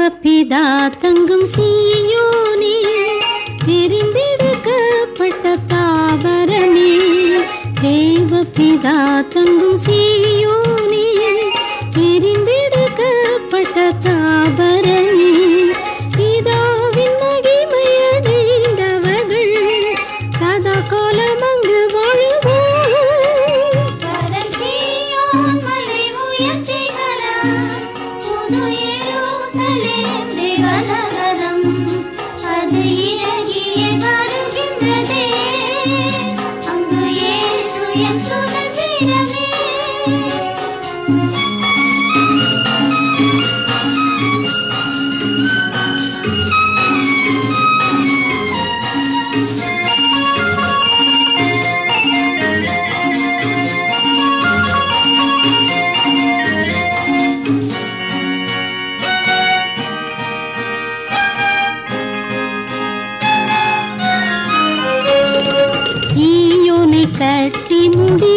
தேவபிதா தங்கும் சீயோனே தெரிந்தெடுக்கப்பட்ட தாவரமே தேவபிதா தங்கும் சீயோனே தெரிந்தெடுக்கப்பட்ட தாவரமே பிதாவின் மகிமையடைந்தவர்கள் சதா காலம் அங்கு வாழ்வோம். அது இறங்கியே வருகின்றதே,